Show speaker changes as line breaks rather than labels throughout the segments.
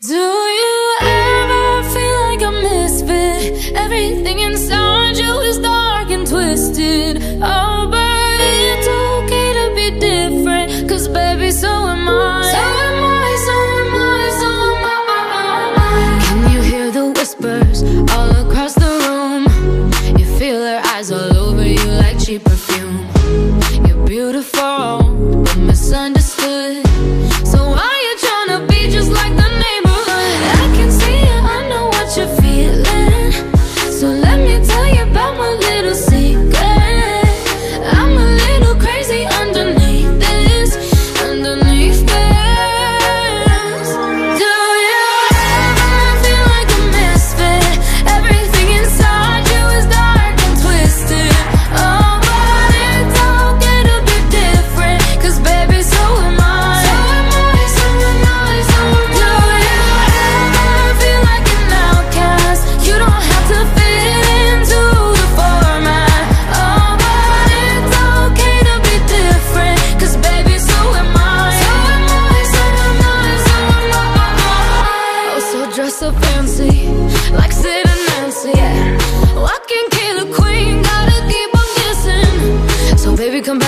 Do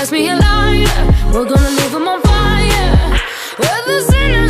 pass me a line. We're gonna leave them on fire. We're the sinners.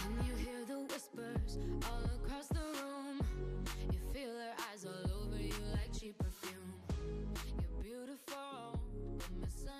Can you hear the whispers all across the room. You feel her eyes all over you like cheap perfume. You're beautiful, but misunderstood.